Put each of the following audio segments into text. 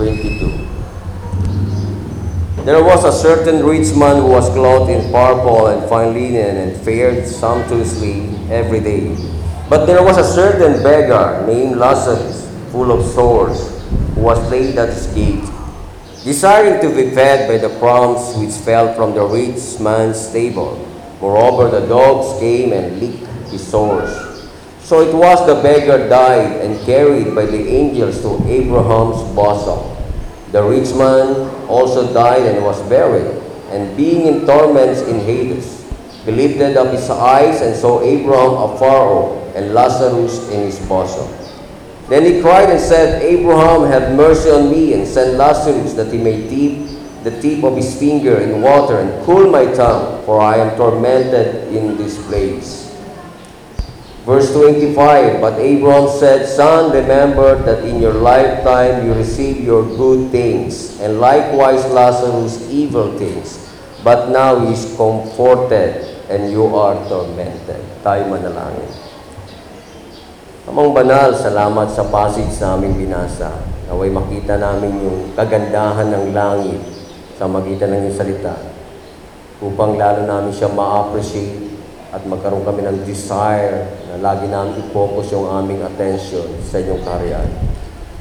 22. There was a certain rich man who was clothed in purple and fine linen and fared sumptuously every day. But there was a certain beggar named Lazarus, full of sores, who was laid at his gate, desiring to be fed by the crumbs which fell from the rich man's table. Moreover, the dogs came and licked his sores. So it was the beggar died and carried by the angels to Abraham's bosom. The rich man also died and was buried, and being in torments in Hades, he lifted up his eyes and saw Abraham afar off, and Lazarus in his bosom. Then he cried and said, Abraham, have mercy on me, and send Lazarus that he may dip the tip of his finger in water and cool my tongue, for I am tormented in this place. Verse 25, But Abraham said, Son, remember that in your lifetime you received your good things, and likewise Lazarus evil things. But now he is comforted, and you are tormented. Tayo manalangin. Amang banal, salamat sa passage na aming binasa. Naway makita namin yung kagandahan ng langit sa magitan ng iyong salita upang lalo namin siya ma-appreciate at magkaroon kami ng desire na lagi namin i-focus yung aming attention sa inyong kaharian.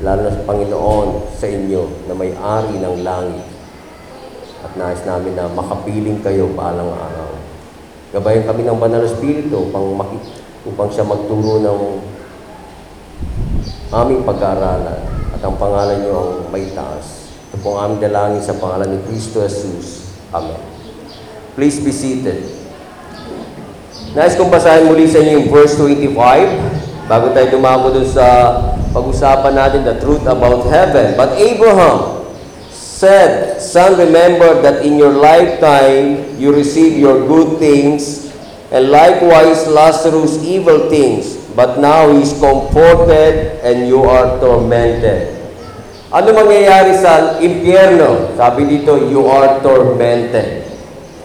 Lalo na sa Panginoon, sa inyo, na may-ari ng langit. At nais namin na makapiling kayo balang araw. Gabayan kami ng Banal na Espiritu upang, maki- upang siya magturo ng aming pag-aaralan at ang pangalan niyo ang may taas. Ito po ang aming dalangin sa pangalan ni Kristo Jesus. Amen. Please be seated. Nais kong basahin muli sa inyo yung verse 25 bago tayo dumako dun sa pag-usapan natin the truth about heaven. But Abraham said, Son, remember that in your lifetime you received your good things, and likewise Lazarus evil things, but now he is comforted and you are tormented. Ano mangyayari sa impyerno? Sabi dito, you are tormented.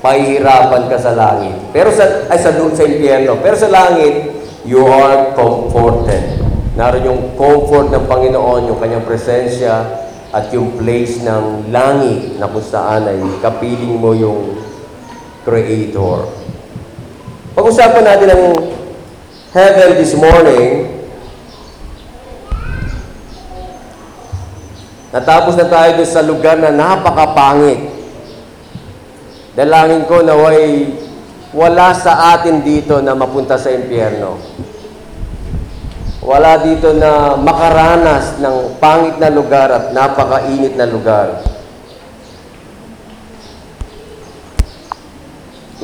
Pahihirapan ka sa langit. Pero sa, ay sa, sa impyerno. Pero sa langit, you are comforted. Naroon yung comfort ng Panginoon, yung kanyang presensya, at yung place ng langit na kung saan ay kapiling mo yung Creator. Pag-usapan natin ang heaven this morning. Natapos na tayo sa lugar na napakapangit. Dalangin ko na way wala sa atin dito na mapunta sa impyerno. Wala dito na makaranas ng pangit na lugar at napakainit na lugar.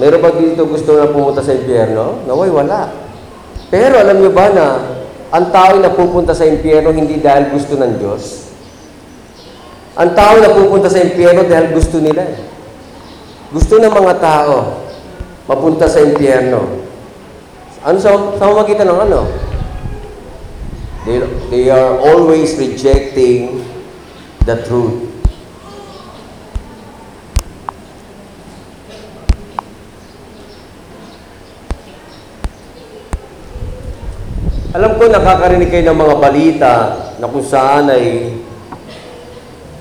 Meron ba dito gusto na pumunta sa impyerno? Naway, wala. Pero alam niyo ba na ang tao na pupunta sa impyerno hindi dahil gusto ng Diyos? Ang tao na pupunta sa impyerno dahil gusto nila. eh. Gusto ng mga tao mapunta sa impyerno. Ano sa, sa magitan ng ano? They, they are always rejecting the truth. Alam ko nakakarinig kayo ng mga balita na kung saan ay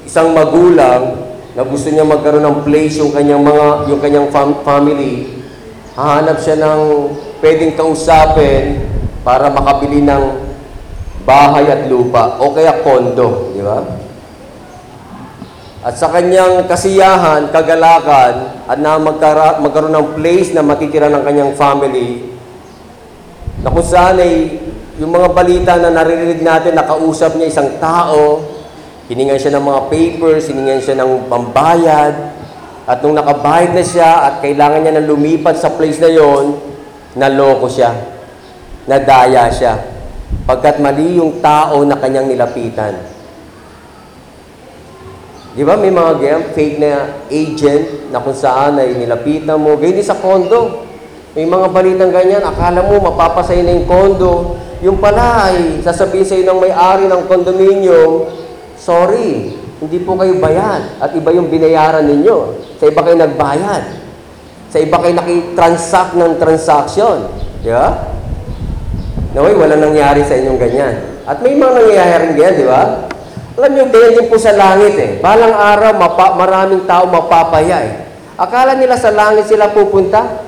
isang magulang na gusto niya magkaroon ng place yung kanyang mga yung kanyang fam- family hahanap siya ng pwedeng kausapin para makabili ng bahay at lupa o kaya kondo, di ba? At sa kanyang kasiyahan, kagalakan, at na magkaroon ng place na matitira ng kanyang family, na kung saan ay yung mga balita na naririnig natin, nakausap niya isang tao, hiningan siya ng mga papers, hiningan siya ng pambayad, at nung nakabayad na siya at kailangan niya na lumipat sa place na yon, naloko siya, nadaya siya, pagkat mali yung tao na kanyang nilapitan. Di ba may mga ganyan, fake na agent na kung saan ay nilapitan mo, ganyan sa kondo. May mga balitang ganyan, akala mo mapapasay na yung kondo. Yung pala ay sasabihin sa'yo ng may-ari ng condominium, sorry, hindi po kayo bayad. At iba yung binayaran ninyo. Sa iba kayo nagbayad. Sa iba kayo nakitransact ng transaction. Di ba? Naway, wala nangyari sa inyong ganyan. At may mga nangyayaring ganyan, di ba? Alam niyo, ganyan din po sa langit eh. Balang araw, mapa, maraming tao mapapaya eh. Akala nila sa langit sila pupunta?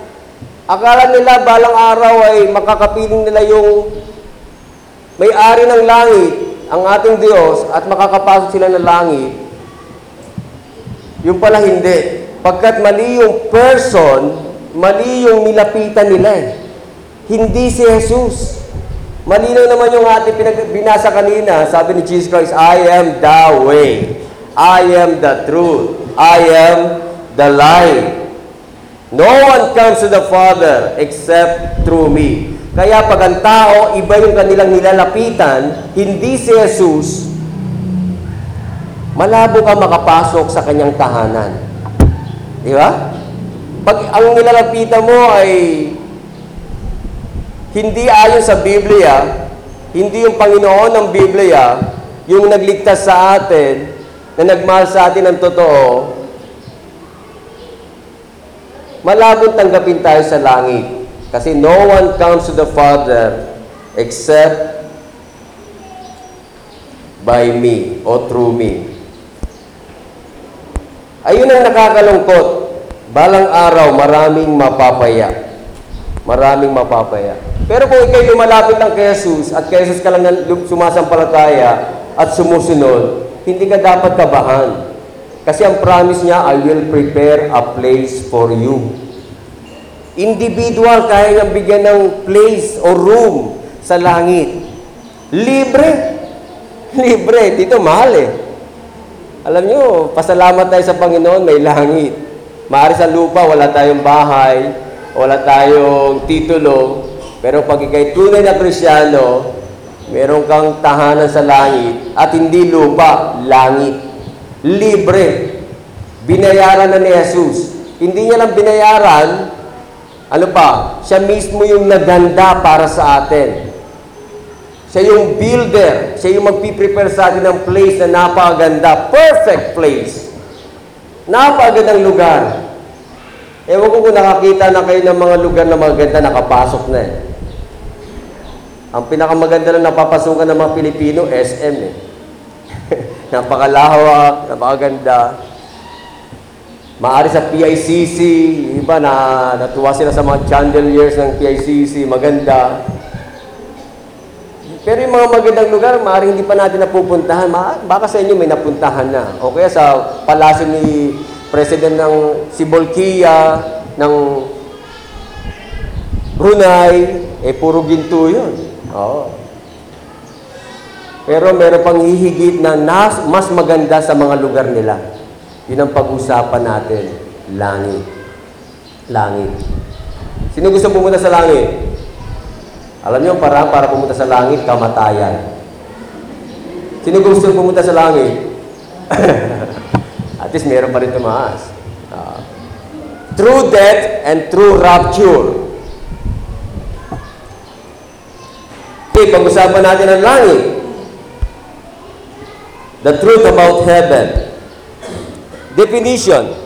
Akala nila balang araw ay makakapiling nila yung may-ari ng langit, ang ating Diyos, at makakapasok sila ng langit. Yung pala hindi. Pagkat mali yung person, mali yung nilapitan nila eh. Hindi si Jesus. Malinaw naman yung ating pinag- binasa kanina, sabi ni Jesus Christ, I am the way, I am the truth, I am the light. No one comes to the Father except through me. Kaya pag ang tao, iba yung kanilang nilalapitan, hindi si Jesus, malabo ka makapasok sa kanyang tahanan. Di ba? Pag ang nilalapitan mo ay hindi ayon sa Biblia, hindi yung Panginoon ng Biblia, yung nagligtas sa atin, na nagmahal sa atin ng totoo, malabong tanggapin tayo sa langit. Kasi no one comes to the Father except by me o through me. Ayun ang nakakalungkot. Balang araw, maraming mapapaya. Maraming mapapaya. Pero kung ikay lumalapit lang kay Jesus at kay Jesus ka lang sumasampalataya at sumusunod, hindi ka dapat kabahan. Kasi ang promise niya, I will prepare a place for you. Individual, kaya niyang bigyan ng place o room sa langit. Libre. Libre. Dito mahal eh. Alam nyo, pasalamat tayo sa Panginoon, may langit. Maari sa lupa, wala tayong bahay, wala tayong titulo, pero pag ikay tunay na Krisyano, meron kang tahanan sa langit at hindi lupa, langit. Libre. Binayaran na ni Jesus. Hindi niya lang binayaran, ano pa, siya mismo yung naganda para sa atin. Siya yung builder. Siya yung magpiprepare sa atin ng place na napakaganda. Perfect place. Napakagandang lugar. Ewan ko kung nakakita na kayo ng mga lugar na maganda, nakapasok na eh. Ang pinakamaganda na napapasukan ng mga Pilipino, SM eh. Napakalawak, napakaganda. Maari sa PICC, iba na natuwa sila sa mga chandeliers ng PICC, maganda. Pero yung mga magandang lugar, maaaring hindi pa natin napupuntahan. Baka sa inyo may napuntahan na. O kaya sa palasyo ni President ng Sibolkia, ng Brunei, eh puro ginto yun. Oo. Pero meron pang hihigit na nas, mas maganda sa mga lugar nila. Yun ang pag-usapan natin. Langit. Langit. Sino gusto pumunta sa langit? Alam niyo, para para pumunta sa langit, kamatayan. Sino gusto pumunta sa langit? At least meron pa rin tumaas. Ah. true death and true rapture. Okay, pag-usapan natin ang langit. The truth about heaven. Definition.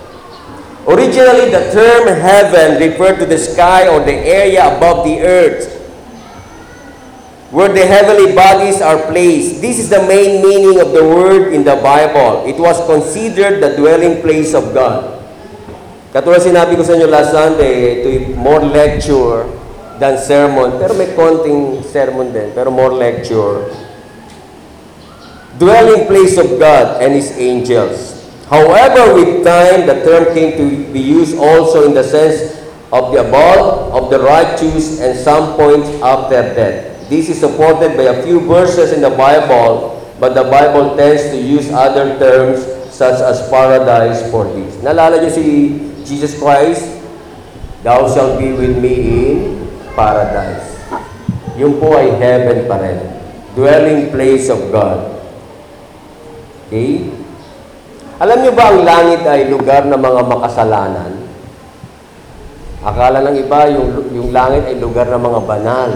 Originally, the term heaven referred to the sky or the area above the earth where the heavenly bodies are placed. This is the main meaning of the word in the Bible. It was considered the dwelling place of God. Katulad sinabi ko sa inyo last Sunday, ito more lecture than sermon. Pero may konting sermon din, pero more lecture. Dwelling place of God and His angels. However, with time, the term came to be used also in the sense of the above, of the righteous, and some point after death. This is supported by a few verses in the Bible, but the Bible tends to use other terms such as paradise for this. Nalala niyo si Jesus Christ? Thou shalt be with me in paradise. Yun po ay heaven pa rin. Dwelling place of God. Okay? Alam niyo ba ang langit ay lugar ng mga makasalanan? Akala ng iba, yung, yung langit ay lugar ng mga banal.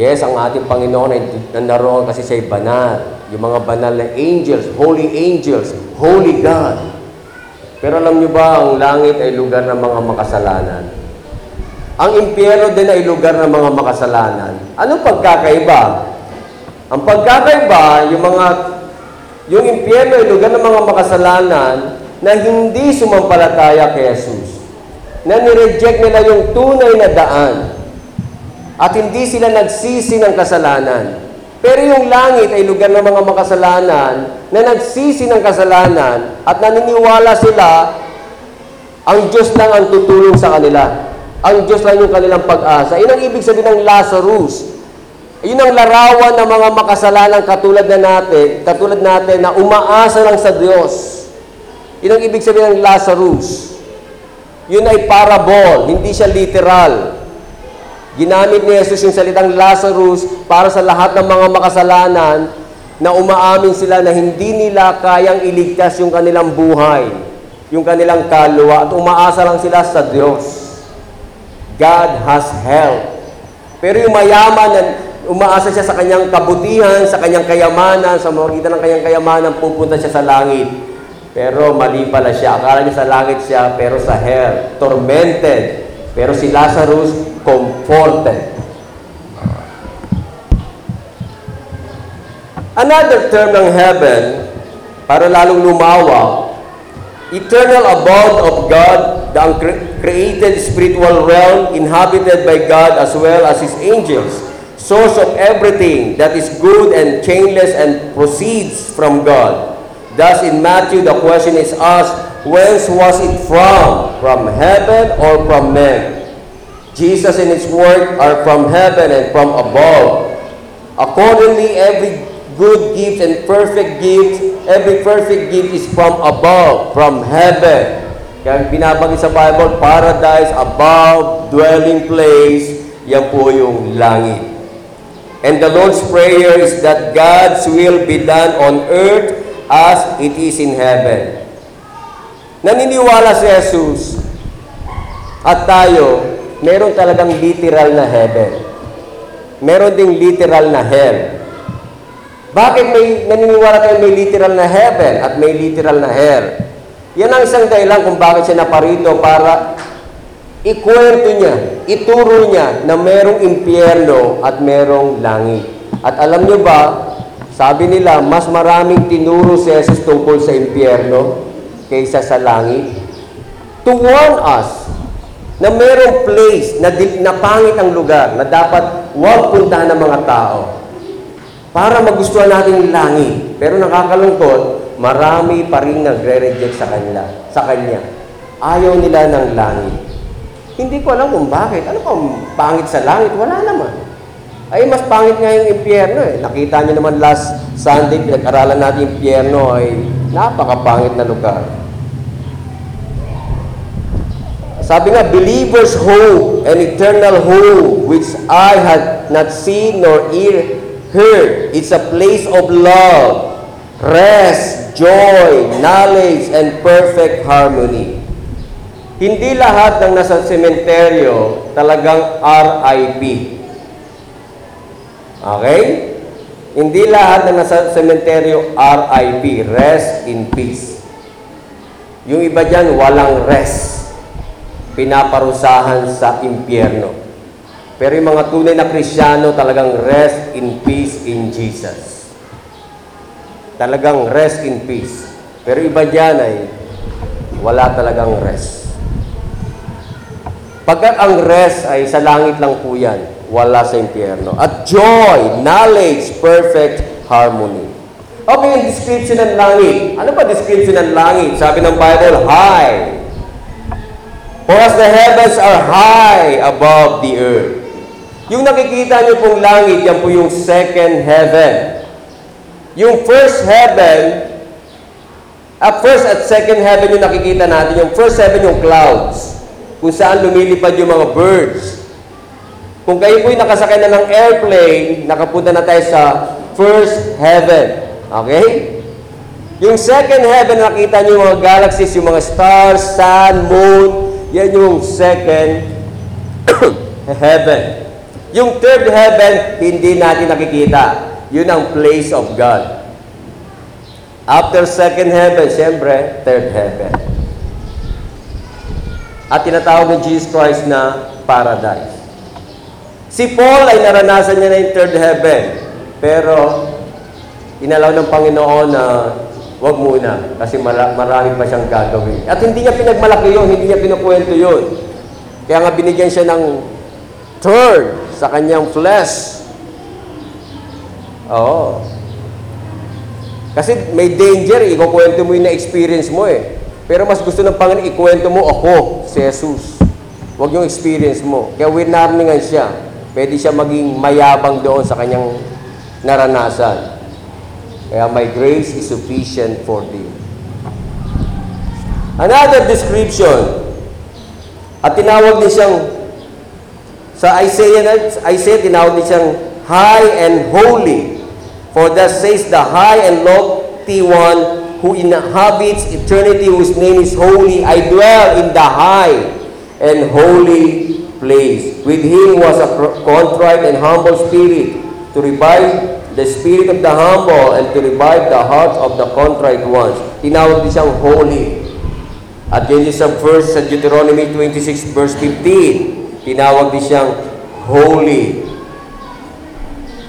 Yes, ang ating Panginoon ay naroon kasi siya ay banal. Yung mga banal na angels, holy angels, holy God. Pero alam niyo ba, ang langit ay lugar ng mga makasalanan. Ang impyerno din ay lugar ng mga makasalanan. Anong pagkakaiba? Ang pagkakaiba, yung mga Yung impyerno ay lugar ng mga makasalanan na hindi sumampalataya kay Jesus. Na nireject nila yung tunay na daan. At hindi sila nagsisi ng kasalanan. Pero yung langit ay lugar ng mga makasalanan na nagsisi ng kasalanan at naniniwala sila ang Diyos lang ang tutulong sa kanila. Ang Diyos lang yung kanilang pag-asa. Yun ang ibig sabihin ng Lazarus. Yun ang larawan ng mga makasalanan katulad na natin, katulad natin na umaasa lang sa Diyos. Yun ang ibig sabihin ng Lazarus. Yun ay parable, hindi siya literal. Ginamit ni Jesus yung salitang Lazarus para sa lahat ng mga makasalanan na umaamin sila na hindi nila kayang iligtas yung kanilang buhay, yung kanilang kaluluwa, at umaasa lang sila sa Diyos. God has help. Pero yung mayaman, na umaasa siya sa kanyang kabutihan, sa kanyang kayamanan, sa magitan ng kanyang kayamanan, pupunta siya sa langit. Pero mali pala siya. Akala niya sa langit siya, pero sa hell. Tormented. Pero si Lazarus, comforted. Another term ng heaven, para lalong lumawa, eternal abode of God, the uncreated spiritual realm inhabited by God as well as His angels, source of everything that is good and changeless and proceeds from God. Thus, in Matthew, the question is asked, whence was it from? From heaven or from men? Jesus and His Word are from heaven and from above. Accordingly, every good gift and perfect gift, every perfect gift is from above, from heaven. Kaya binabanggit sa Bible, paradise, above, dwelling place, yan po yung langit. And the Lord's Prayer is that God's will be done on earth as it is in heaven. Naniniwala si Jesus at tayo, meron talagang literal na heaven. Meron ding literal na hell. Bakit may naniniwala tayo may literal na heaven at may literal na hell? Yan ang isang dahilan kung bakit siya naparito para ikwento niya, ituro niya na merong impyerno at merong langit. At alam niyo ba, sabi nila, mas maraming tinuro si Jesus tungkol sa impyerno kaysa sa langit. To warn us na merong place na, na pangit ang lugar na dapat huwag puntahan ng mga tao para magustuhan natin yung langit. Pero nakakalungkot, marami pa rin nagre-reject sa kanila, sa kanya. Ayaw nila ng langit. Hindi ko alam kung bakit. Ano pa pangit sa langit? Wala naman. Ay, mas pangit nga yung impyerno eh. Nakita niyo naman last Sunday, pinag-aralan natin yung impyerno ay napakapangit na lugar. Sabi nga, believer's hope and eternal hope which I had not seen nor ear heard. It's a place of love, rest, joy, knowledge, and perfect harmony. Hindi lahat ng nasa sementeryo talagang RIP. Okay? Hindi lahat ng nasa sementeryo RIP, rest in peace. Yung iba dyan, walang rest. Pinaparusahan sa impyerno. Pero yung mga tunay na Krisyano talagang rest in peace in Jesus. Talagang rest in peace. Pero iba dyan ay wala talagang rest. Pagkat ang rest ay sa langit lang po yan, wala sa impyerno. At joy, knowledge, perfect harmony. Okay, yung description ng langit. Ano ba description ng langit? Sabi ng Bible, high. For as the heavens are high above the earth. Yung nakikita niyo pong langit, yan po yung second heaven. Yung first heaven, at first at second heaven yung nakikita natin. Yung first heaven yung clouds, kung saan lumilipad yung mga birds. Kung kayo po'y nakasakay na ng airplane, nakapunta na tayo sa first heaven. Okay? Yung second heaven, nakita niyo yung mga galaxies, yung mga stars, sun, moon, yan yung second heaven. Yung third heaven, hindi natin nakikita. Yun ang place of God. After second heaven, siyempre, third heaven. At tinatawag ng Jesus Christ na paradise. Si Paul ay naranasan niya na yung third heaven. Pero, inalaw ng Panginoon na wag muna kasi mara- marami pa siyang gagawin. At hindi niya pinagmalaki yun, hindi niya pinukwento yun. Kaya nga binigyan siya ng third sa kanyang flesh. Oo. Kasi may danger, eh. ikukwento mo yung na-experience mo eh. Pero mas gusto ng Panginoon, ikwento mo ako, si Jesus. Huwag yung experience mo. Kaya winarningan siya. Pwede siya maging mayabang doon sa kanyang naranasan. Kaya my grace is sufficient for thee. Another description. At tinawag din siyang sa Isaiah, Isaiah tinawag din siyang high and holy. For thus says the high and lofty one who inhabits eternity, whose name is holy. I dwell in the high and holy place. With him was a contrite and humble spirit, to revive the spirit of the humble and to revive the hearts of the contrite ones. Tinawag din siyang holy. At yun yung verse sa Deuteronomy 26 verse 15, tinawag din siyang holy.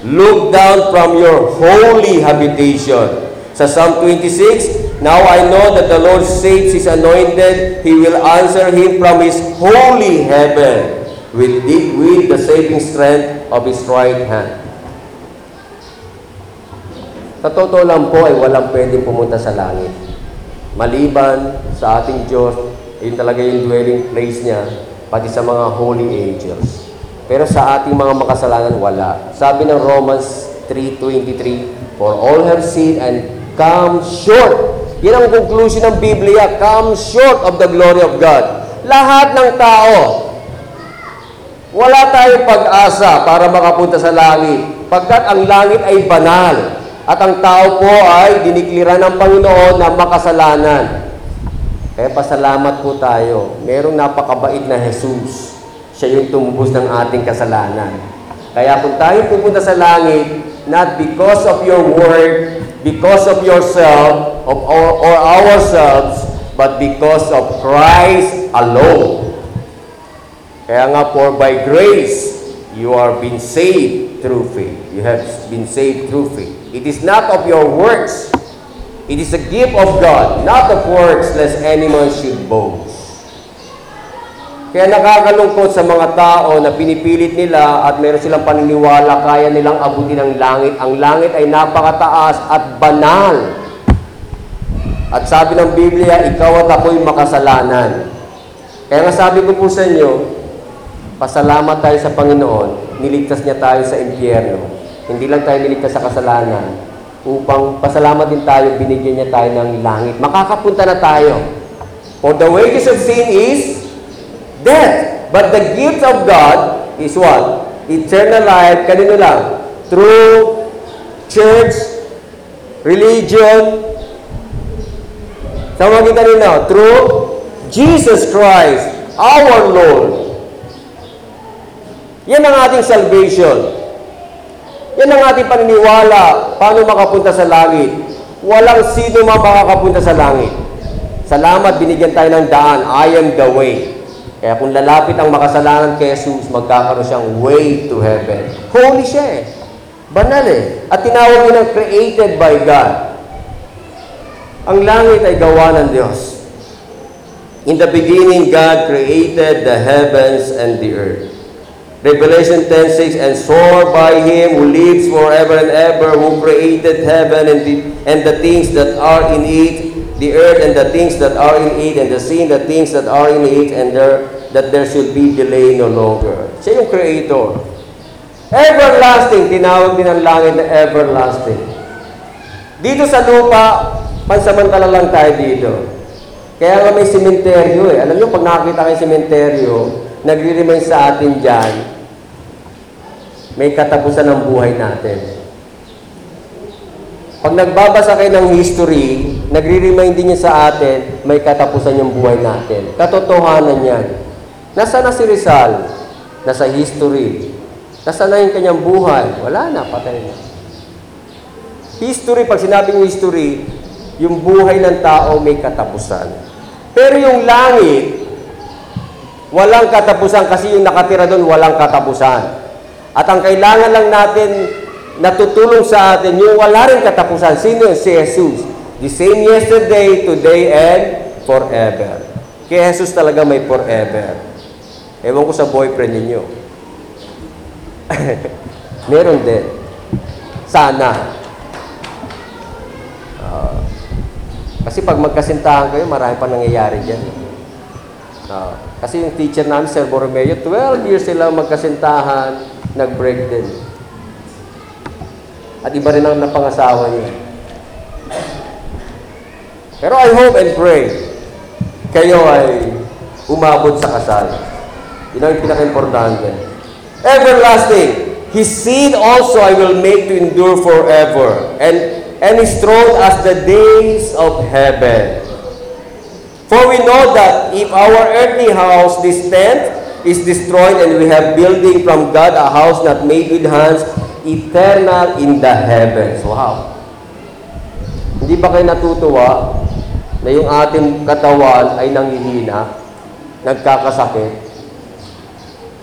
Look down from your holy habitation. Sa Psalm 26, Now I know that the Lord saves His anointed. He will answer him from His holy heaven with the, with the saving strength of His right hand. Sa totoo lang po ay walang pwedeng pumunta sa langit. Maliban sa ating Diyos, yun talaga yung dwelling place niya, pati sa mga holy angels. Pero sa ating mga makasalanan, wala. Sabi ng Romans 3.23, For all have sinned and come short. Yan ang conclusion ng Biblia, come short of the glory of God. Lahat ng tao, wala tayong pag-asa para makapunta sa langit. Pagkat ang langit ay banal. At ang tao po ay dinikliran ng Panginoon na makasalanan. Kaya pasalamat po tayo. Merong napakabait na Jesus. Siya yung tumubos ng ating kasalanan. Kaya kung tayo pupunta sa langit, not because of your word, because of yourself, of or, or ourselves, but because of Christ alone. Kaya nga, for by grace, you are being saved through faith. You have been saved through faith. It is not of your works. It is a gift of God, not of works, lest any man should boast. Kaya nakakalungkot sa mga tao na pinipilit nila at meron silang paniniwala kaya nilang abutin ang langit. Ang langit ay napakataas at banal. At sabi ng Biblia, ikaw at ako'y makasalanan. Kaya nga sabi ko po sa inyo, pasalamat tayo sa Panginoon, niligtas niya tayo sa impyerno. Hindi lang tayo niligtas sa kasalanan, upang pasalamat din tayo, binigyan niya tayo ng langit. Makakapunta na tayo. For the wages of sin is death. But the gift of God is what? Eternal life. Kanino lang? Through church, religion, sa mga kita nila, through Jesus Christ, our Lord. Yan ang ating salvation. Yan ang ating paniniwala paano makapunta sa langit. Walang sino man makakapunta sa langit. Salamat, binigyan tayo ng daan. I am the way. Kaya kung lalapit ang makasalanan kay Jesus, magkakaroon siyang way to heaven. Holy siya eh. Banal eh. At tinawag niya ng created by God. Ang langit ay gawa ng Diyos. In the beginning, God created the heavens and the earth. Revelation 10.6, And swore by Him who lives forever and ever, who created heaven and the, and the things that are in it, the earth and the things that are in it, and the sea and the things that are in it, and there, that there should be delay no longer. Siya yung creator. Everlasting, tinawag din ang langit na everlasting. Dito sa lupa, pansamantala lang tayo dito. Kaya nga may sementeryo eh. Alam nyo, pag nakakita kayo sementeryo, nagre-remind sa atin dyan, may katapusan ng buhay natin. Pag nagbabasa kayo ng history, nagre-remind din niya sa atin, may katapusan yung buhay natin. Katotohanan yan. Nasaan na si Rizal? Nasa history. Nasaan na yung kanyang buhay? Wala na, patay na. History, pag sinabing history, yung buhay ng tao may katapusan. Pero yung langit, walang katapusan kasi yung nakatira doon walang katapusan. At ang kailangan lang natin natutulong sa atin yung wala rin katapusan. Sino? Si Jesus. The same yesterday, today, and forever. Kaya Jesus talaga may forever. Ewan ko sa boyfriend ninyo. Meron din. Sana. Ah, kasi pag magkasintahan kayo, marami pa nangyayari dyan. Ah, kasi yung teacher namin, Sir Borromeo, 12 years sila magkasintahan, nag-break din. At iba rin ang napangasawa niya. Pero I hope and pray, kayo ay umabot sa kasal. Yun ang pinaka-importante. Everlasting. His seed also I will make to endure forever, and, and his throne as the days of heaven. For we know that if our earthly house, this tent, is destroyed and we have building from God a house not made with hands, eternal in the heavens. Wow. Hindi ba kayo natutuwa na yung ating katawan ay nangihina, nagkakasakit?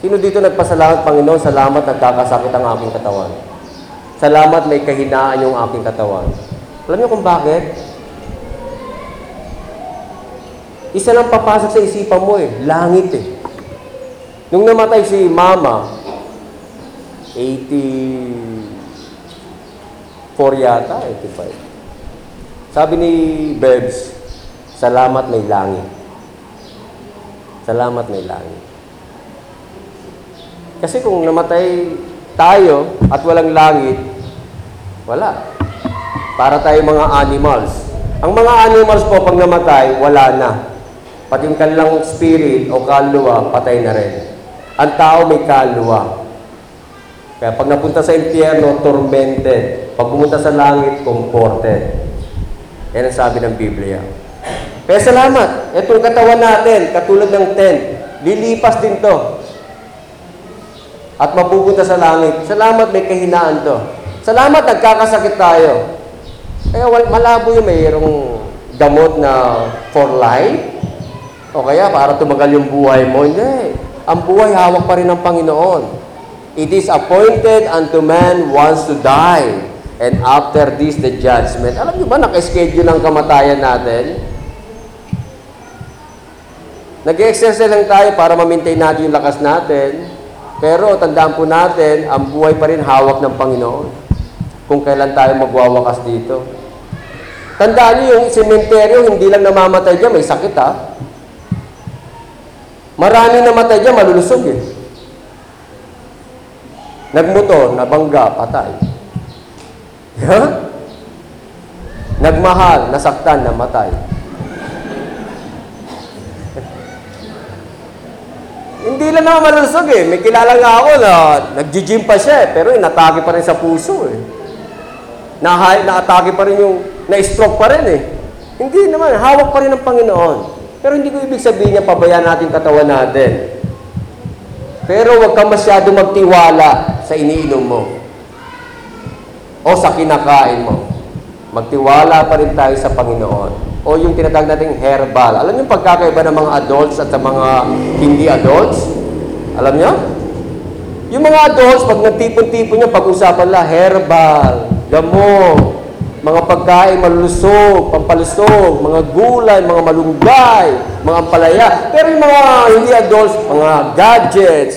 Sino dito nagpasalamat, Panginoon, salamat nagkakasakit ang aking katawan. Salamat may kahinaan yung aking katawan. Alam niyo kung bakit? Isa lang papasok sa isipan mo eh, langit eh. Nung namatay si Mama, 84 yata, 85. Sabi ni Bebs, salamat may langit. Salamat may langit. Kasi kung namatay tayo at walang langit, wala. Para tayo mga animals. Ang mga animals po pag namatay, wala na. Pati yung kanilang spirit o kaluluwa, patay na rin. Ang tao may kaluluwa. Kaya pag napunta sa impyerno, tormented. Pag pumunta sa langit, comforted. Yan ang sabi ng Biblia. Kaya salamat. Itong katawan natin, katulad ng tent, lilipas din to. At mapupunta sa langit. Salamat, may kahinaan to. Salamat, nagkakasakit tayo. Kaya malabo yung mayroong gamot na for life. O kaya para tumagal yung buhay mo. Hindi. Ang buhay hawak pa rin ng Panginoon. It is appointed unto man once to die. And after this, the judgment. Alam niyo ba, naka-schedule ang kamatayan natin? Nag-exercise lang tayo para ma-maintain natin yung lakas natin. Pero tandaan po natin, ang buhay pa rin hawak ng Panginoon. Kung kailan tayo magwawakas dito. Tandaan niyo yung sementeryo, hindi lang namamatay dyan, may sakit ha. Marami namatay dyan, malulusog eh. Nagmotor, nabangga, patay. Ha? Nagmahal, nasaktan, namatay. Hindi lang naman malusog eh. May kilala nga ako na nag-gym pa siya eh, pero inatake pa rin sa puso eh. Na naatake pa rin yung, na-stroke pa rin eh. Hindi naman, hawak pa rin ng Panginoon. Pero hindi ko ibig sabihin niya pabayaan natin katawan natin. Pero huwag kang masyado magtiwala sa iniinom mo. O sa kinakain mo. Magtiwala pa rin tayo sa Panginoon. O yung tinatawag nating herbal. Alam niyo pagkakaiba ng mga adults at sa mga hindi adults? Alam niyo? Yung mga adults, pag nagtipon-tipon niya, pag-usapan la, herbal, gamot, mga pagkain malulusog, pampalusog, mga gulay, mga malunggay, mga ampalaya. Pero yung mga hindi adults, mga gadgets.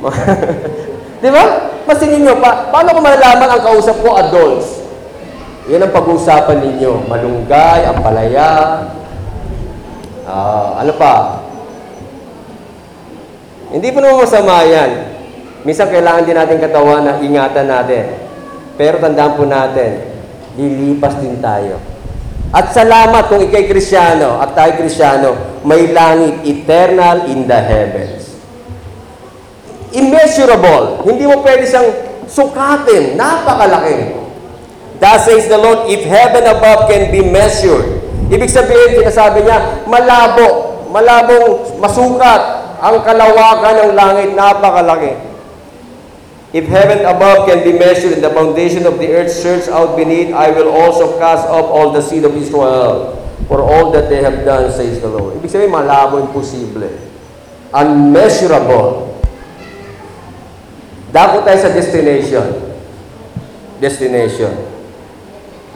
Di ba? Masingin nyo pa, paano ko malalaman ang kausap ko adults? Yan ang pag-uusapan ninyo. Malunggay, ampalaya, ah, ano pa? Hindi po naman masama yan. Minsan kailangan din natin katawan na ingatan natin. Pero tandaan po natin, lilipas din tayo. At salamat kung ikay krisyano at tayo krisyano, may langit eternal in the heavens. Immeasurable. Hindi mo pwede siyang sukatin. Napakalaki. Thus says the Lord, if heaven above can be measured. Ibig sabihin, sinasabi niya, malabo, malabong masukat ang kalawakan ng langit, napakalaki. If heaven above can be measured and the foundation of the earth searched out beneath, I will also cast off all the seed of Israel for all that they have done, says the Lord. Ibig sabihin, malabo, imposible. Unmeasurable. Dako tayo sa destination. destination.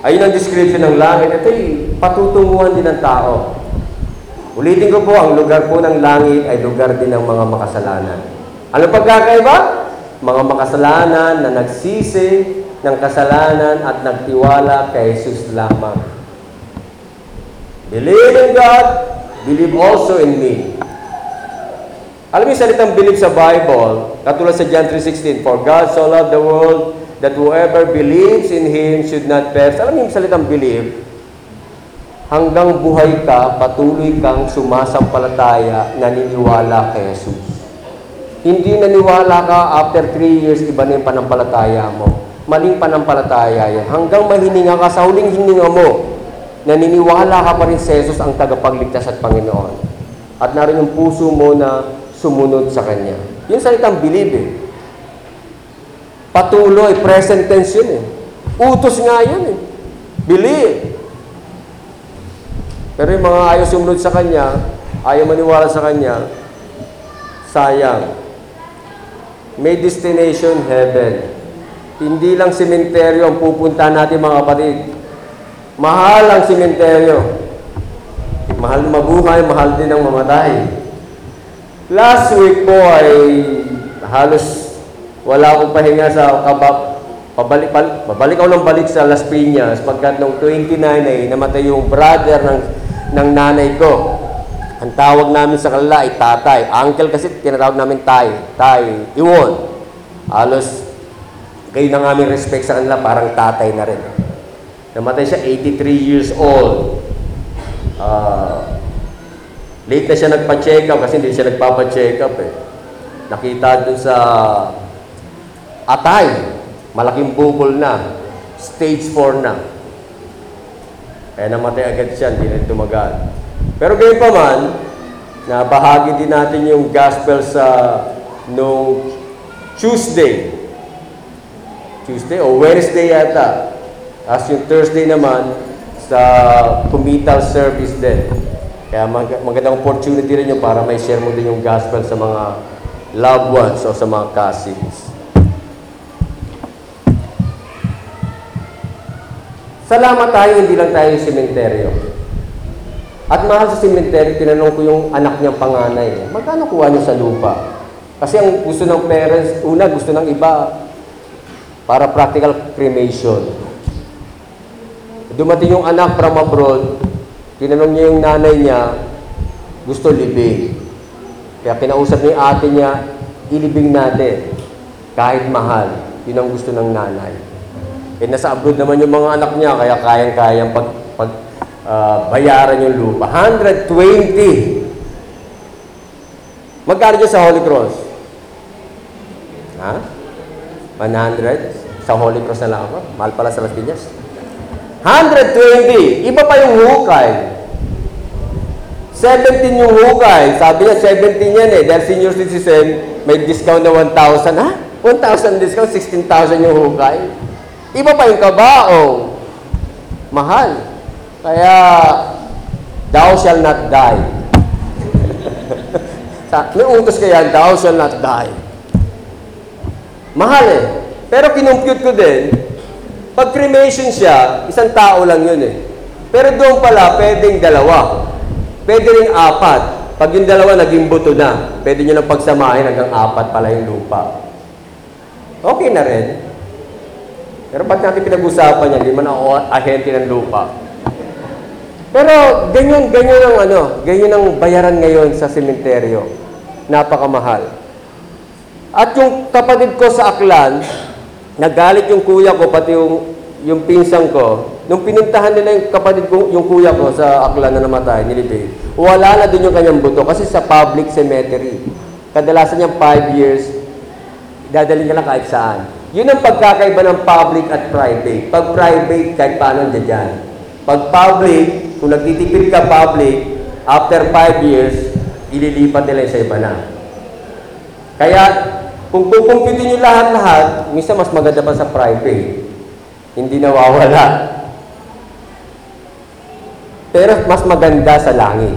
Ayun ang description ng langit. Ito'y patutunguhan din ng tao. Ulitin ko po, ang lugar po ng langit ay lugar din ng mga makasalanan. Ano pagkakaiba? Mga makasalanan na nagsisi ng kasalanan at nagtiwala kay Jesus lamang. Believe in God, believe also in me. Alam yung salitang believe sa Bible, katulad sa John 3.16, For God so loved the world that whoever believes in Him should not perish. Alam yung salitang believe? Hanggang buhay ka, patuloy kang sumasampalataya, naniniwala kay Jesus. Hindi naniwala ka after 3 years, iba na yung panampalataya mo. Maling panampalataya yan. Hanggang mahininga ka sa huling hininga mo, naniniwala ka pa rin sa Jesus ang tagapagligtas at Panginoon. At naroon yung puso mo na sumunod sa Kanya. Yung salitang believe eh. Patuloy, present tense yun eh. Utos nga yun eh. Believe. Pero yung mga ayaw sumunod sa Kanya, ayaw maniwala sa Kanya, sayang. May destination, heaven. Hindi lang sementeryo ang pupunta natin mga kapatid. Mahal ang sementeryo. Mahal mabuhay, mahal din ang mamatay. Last week po ay halos wala akong pahinga sa kabab. Pabalik, pal, pabalik ako ng balik sa Las Piñas pagkat noong 29 ay namatay yung brother ng, ng nanay ko. Ang tawag namin sa kanila ay tatay. Uncle kasi tinatawag namin tay. Tay, iwon. Halos kayo ng aming respect sa kanila parang tatay na rin. Namatay siya 83 years old. Ah, late na siya nagpa-check up kasi hindi siya nagpapa-check up eh. Nakita dun sa atay, malaking bukol na, stage 4 na. Kaya namatay agad siya, hindi na tumagal. Pero gayon pa man, na bahagi din natin yung gospel sa nung Tuesday. Tuesday o Wednesday yata. As yung Thursday naman, sa committal service din. Kaya mag- magandang opportunity rin yun para may share mo din yung gospel sa mga loved ones o sa mga cousins. Salamat tayo, hindi lang tayo yung sementeryo. At mahal sa sementeryo, tinanong ko yung anak niyang panganay, magkano kuha niyo sa lupa? Kasi ang gusto ng parents, una gusto ng iba, para practical cremation. Dumating yung anak from abroad, tinanong niya yung nanay niya, gusto libing. Kaya kinausap niya ate niya, ilibing natin, kahit mahal. Yun ang gusto ng nanay. Eh, nasa abroad naman yung mga anak niya, kaya kayang-kayang pag, pag ah, bayaran yung lupa. 120! Magkano dyan sa Holy Cross? Ha? 100? Sa Holy Cross na lang ako? Mahal pala sa Las Piñas. 120! Iba pa yung hukay. 17 yung hukay. Sabi niya, 17 yan eh. Dahil senior citizen, may discount na 1,000. Ha? 1,000 discount, 16,000 yung hukay. Iba pa yung kabaong. Mahal. Kaya, thou shall not die. May utos kaya, thou shall not die. Mahal eh. Pero kinumpute ko din, pag cremation siya, isang tao lang yun eh. Pero doon pala, pwedeng dalawa. Pwede rin apat. Pag yung dalawa naging buto na, pwede nyo nang pagsamahin hanggang apat pala yung lupa. Okay na rin. Pero ba't natin pinag-usapan yan? Hindi man ako ahente ng lupa. Pero ganyan, ganyan ang ano, ganyan ang bayaran ngayon sa sementeryo. Napakamahal. At yung kapatid ko sa Aklan, nagalit yung kuya ko, pati yung, yung pinsang ko, nung pinuntahan nila yung kapatid ko, yung kuya ko sa Aklan na namatay, nilibig, wala na din yung kanyang buto kasi sa public cemetery. Kadalasan niyang 5 years, dadalhin ka lang kahit saan. Yun ang pagkakaiba ng public at private. Pag private, kahit paano nandiyan dyan. Pag public, kung nagtitipid ka public, after 5 years, ililipat nila sa iba na. Kaya, kung kukumpitin nyo lahat-lahat, minsan mas maganda pa sa private. Hindi nawawala. Pero mas maganda sa langit.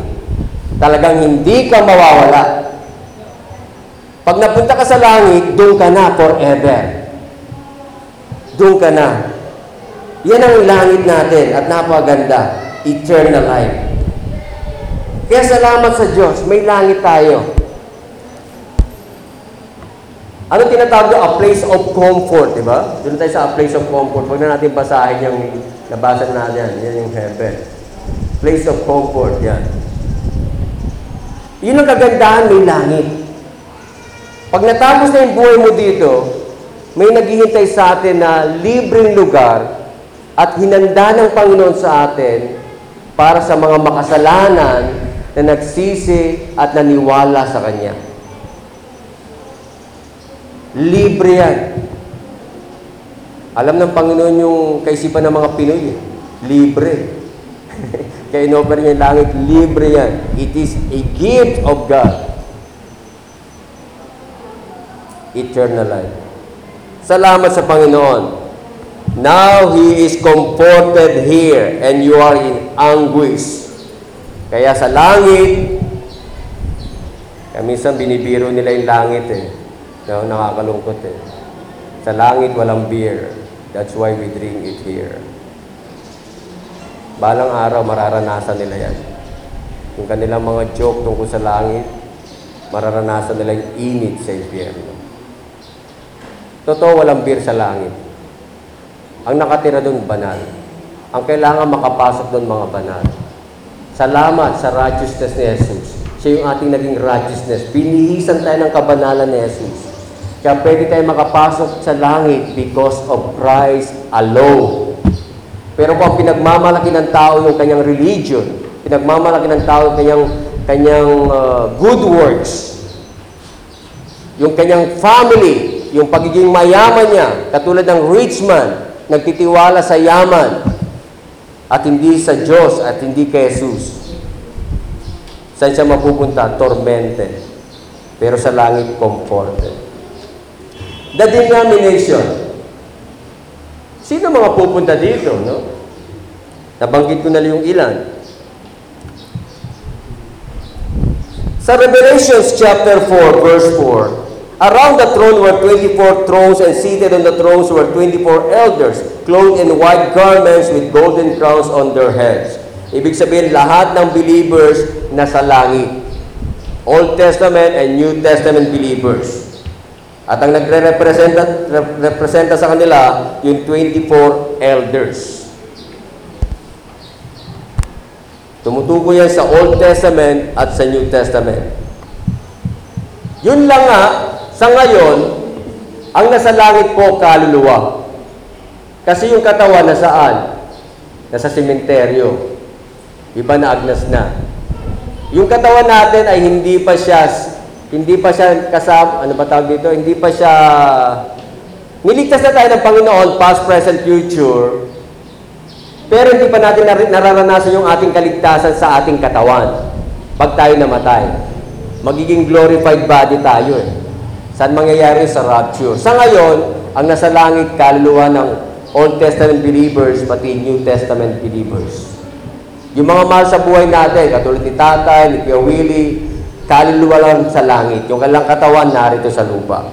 Talagang hindi ka mawawala. Pag napunta ka sa langit, doon ka na forever. doon ka na. Yan ang langit natin at napaganda. Eternal life. Kaya salamat sa Diyos, may langit tayo. Ano tinatawag doon? A place of comfort, di ba? Doon tayo sa a place of comfort. Huwag na natin basahin yung nabasa natin. Yan yung heaven. Place of comfort, yan. Yun ang kagandahan, may langit. Pag natapos na yung buhay mo dito, may naghihintay sa atin na libreng lugar at hinanda ng Panginoon sa atin para sa mga makasalanan na nagsisi at naniwala sa Kanya. Libre yan. Alam ng Panginoon yung kaisipan ng mga Pinoy. eh. Libre. Kaya inoffer niya langit, libre yan. It is a gift of God. Eternal life. Salamat sa Panginoon. Now He is comforted here and you are in anguish. Kaya sa langit, kaya minsan binibiro nila yung langit eh. No, nakakalungkot eh. Sa langit walang beer. That's why we drink it here. Balang araw mararanasan nila yan. Yung kanilang mga joke tungkol sa langit, mararanasan nila yung init sa impyerno. Totoo walang beer sa langit. Ang nakatira doon, banal. Ang kailangan makapasok doon, mga banal. Salamat sa righteousness ni Jesus. Siya yung ating naging righteousness. Binihisan tayo ng kabanalan ni Jesus. Kaya pwede tayo makapasok sa langit because of Christ alone. Pero kung pinagmamalaki ng tao yung kanyang religion, pinagmamalaki ng tao yung kanyang, kanyang uh, good works, yung kanyang family, yung pagiging mayaman niya, katulad ng rich man, nagtitiwala sa yaman, at hindi sa Diyos at hindi kay Jesus. Saan siya mapupunta? Tormented. Pero sa langit, comforted. The denomination. Sino mga pupunta dito, no? Nabanggit ko na yung ilan. Sa Revelations chapter 4, verse 4, Around the throne were 24 thrones, and seated on the thrones were 24 elders, clothed in white garments with golden crowns on their heads. Ibig sabihin, lahat ng believers nasa langit. Old Testament and New Testament believers. At ang nagre-representa representa sa kanila, yung 24 elders. Tumutukoy yan sa Old Testament at sa New Testament. Yun lang nga, sa ngayon, ang nasa langit po kaluluwa. Kasi yung katawan nasaan? Nasa sementeryo. Iba na agnas na. Yung katawan natin ay hindi pa siya hindi pa siya kasama, ano ba tawag dito? Hindi pa siya niligtas na tayo ng Panginoon, past, present, future. Pero hindi pa natin nar- nararanasan yung ating kaligtasan sa ating katawan. Pag tayo namatay. Magiging glorified body tayo eh. Saan mangyayari sa rapture? Sa ngayon, ang nasa langit kaluluwa ng Old Testament believers, pati New Testament believers. Yung mga mahal sa buhay natin, katulad ni Tatay, ni Kuya Willie, kaluluwa lang sa langit. Yung kanilang katawan narito sa lupa.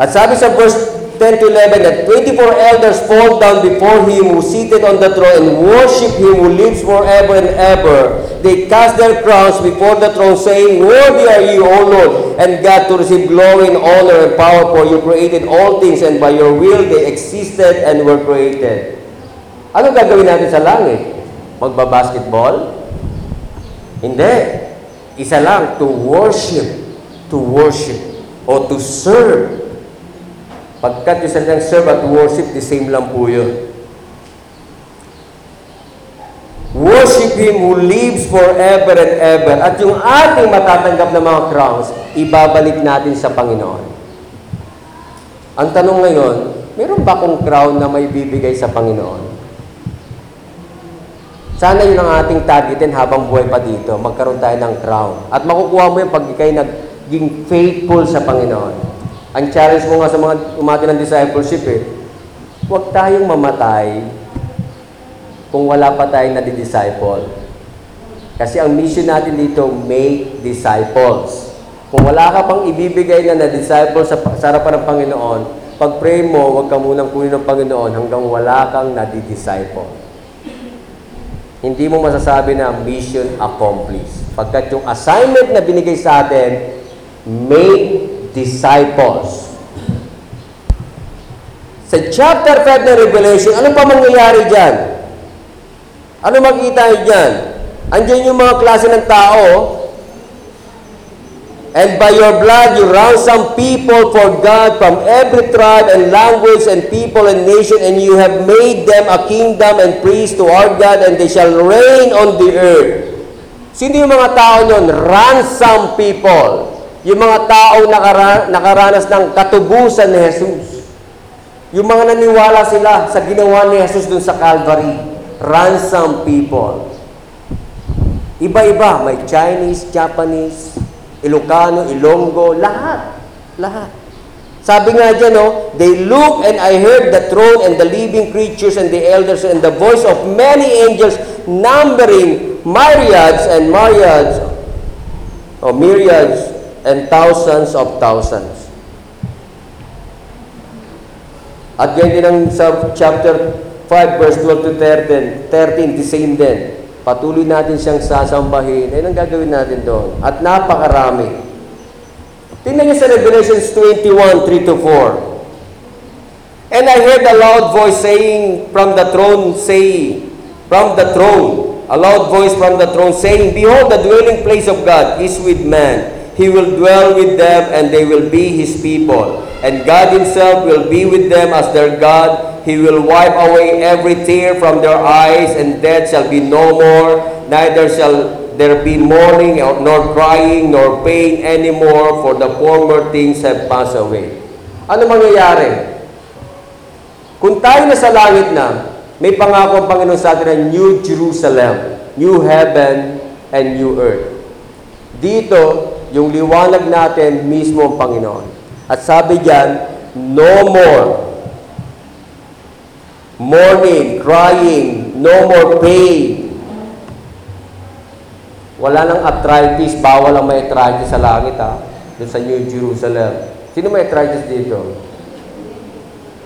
At sabi sa verse 10 to 11 that 24 elders fall down before him who seated on the throne and worship him who lives forever and ever. They cast their crowns before the throne saying, Worthy are you, O Lord, and God to receive glory and honor and power for you created all things and by your will they existed and were created. Ano gagawin natin sa langit? Magbabasketball? Hindi. Isa lang, to worship. To worship. O to serve. Pagkat yung salitang serve at worship, the same lang po yun. Worship Him who lives forever and ever. At yung ating matatanggap na mga crowns, ibabalik natin sa Panginoon. Ang tanong ngayon, meron ba akong crown na may bibigay sa Panginoon? Sana yun ang ating targetin habang buhay pa dito. Magkaroon tayo ng crown. At makukuha mo yun pag ikay naging faithful sa Panginoon. Ang challenge mo nga sa mga umati ng discipleship eh, huwag tayong mamatay kung wala pa tayong nadi-disciple. Kasi ang mission natin dito, make disciples. Kung wala ka pang ibibigay na na-disciple sa, sa harapan ng Panginoon, pag pray mo, huwag ka munang kunin ng Panginoon hanggang wala kang nadidisciple. Hindi mo masasabi na mission accomplished. Pagkat yung assignment na binigay sa atin, make disciples. Sa chapter 5 ng Revelation, ano pa mangyayari dyan? Ano makita nyo dyan? Andiyan yung mga klase ng tao, And by your blood you ransom people for God from every tribe and language and people and nation, and you have made them a kingdom and priests to our God, and they shall reign on the earth. Sino yung mga tao nyon? Ransom people. Yung mga tao nakara- nakaranas ng katubusan ni Jesus. Yung mga naniwala sila sa ginawa ni Jesus dun sa Calvary. Ransom people. Iba-iba. May Chinese, Japanese, Ilocano, Ilonggo, lahat. Lahat. Sabi nga dyan, no, They look and I heard the throne and the living creatures and the elders and the voice of many angels numbering myriads and myriads, or myriads and thousands of thousands. At yan din ang sa chapter 5 verse 12 to 13, 13 the same din. Patuloy natin siyang sasambahin. Ayun ang gagawin natin doon. At napakarami. Tingnan niyo sa Revelations 21, 3 to 4. And I heard a loud voice saying from the throne, saying, from the throne, a loud voice from the throne saying, Behold, the dwelling place of God is with man. He will dwell with them, and they will be his people. And God himself will be with them as their God. He will wipe away every tear from their eyes, and death shall be no more, neither shall there be mourning, nor crying, nor pain anymore, for the former things have passed away. Ano mangyayari? Kung tayo na sa langit na, may pangako ang Panginoon sa atin ng New Jerusalem, New Heaven, and New Earth. Dito, yung liwanag natin mismo ang Panginoon. At sabi diyan, no more mourning, crying, no more pain. Wala nang arthritis, bawal ang may arthritis sa langit ha, doon sa New Jerusalem. Sino may arthritis dito?